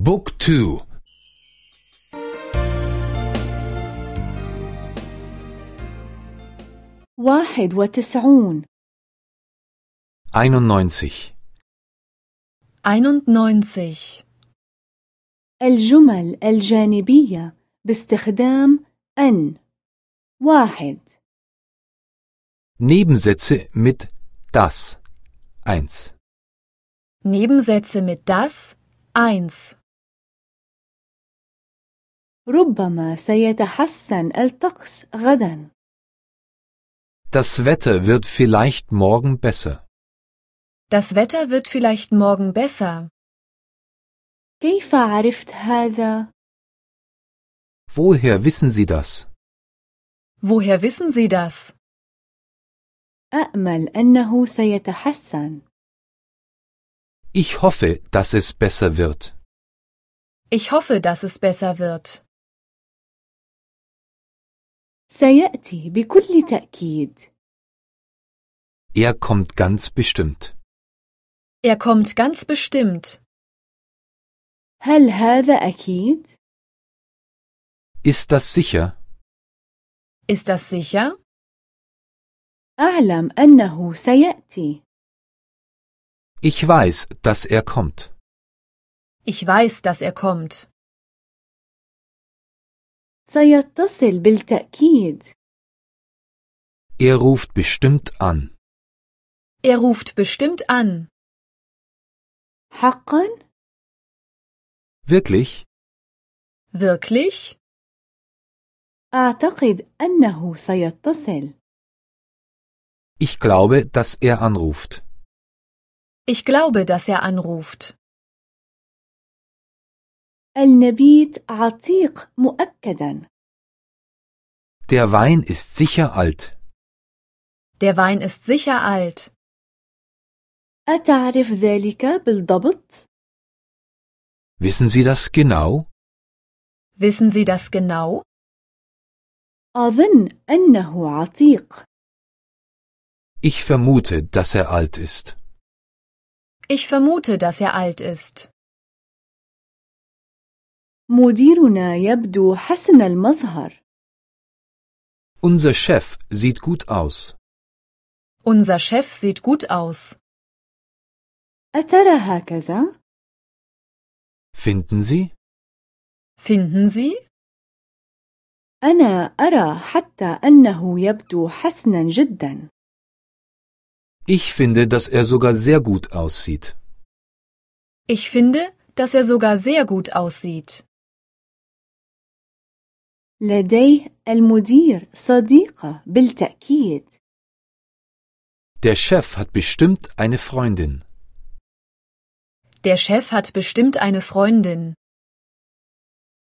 بوك تو واحد وتسعون 91 91. الجمل الجانبية باستخدام أن واحد Nebensätze mit das 1 Nebensätze mit das 1. ربما سيتحسن الطقس غدا Das Wetter wird vielleicht morgen besser. Das Wetter wird vielleicht morgen besser. كيف عرفت هذا؟ Woher wissen Sie das? Woher wissen Sie das? أأمل أنه سيتحسن Ich hoffe, dass es besser wird. Ich hoffe, dass es besser wird. سيأتي بكل تأكيد Er kommt ganz bestimmt. Er kommt ganz bestimmt. هل هذا أكيد؟ Ist das sicher? Ist das sicher? أعلم أنه سيأتي Ich weiß, dass er kommt. Ich weiß, dass er kommt. سيتصل بالتأكيد Er ruft bestimmt an. Er ruft bestimmt an. حقا؟ Wirklich? Wirklich? أعتقد أنه سيتصل Ich glaube, dass er anruft. Ich glaube, dass er anruft. النبيت عتيق مؤكدا Der Wein ist sicher alt. Der Wein ist sicher alt. أتعرف ذلك بالضبط؟ Wissen Sie das genau? Wissen Sie das genau? أظن أنه عتيق Ich vermute, dass er alt ist. Ich vermute, dass er alt ist. مديرنا يبدو حسن المظهر Unser Chef sieht gut aus. Unser Chef sieht gut aus. أترى هكذا؟ Finden Sie? Finden Sie? أنا أرى حتى أنه يبدو حسنا جدا Ich finde, dass er sogar sehr gut aussieht. Ich finde, dass er sogar sehr gut aussieht. لديه المدير صديقة بالتأكيد Der Chef hat bestimmt eine Freundin. Der Chef hat bestimmt eine Freundin.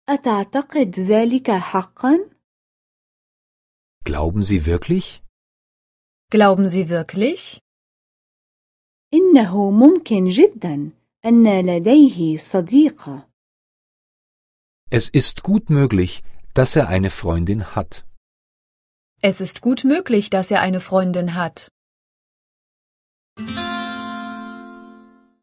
أتعتقد ذلك حقا؟ Glauben Sie wirklich? Glauben Sie wirklich? إنه ممكن جدا أن لديه صديقة Es ist gut möglich, dass er eine Freundin hat. Es ist gut möglich, dass er eine Freundin hat.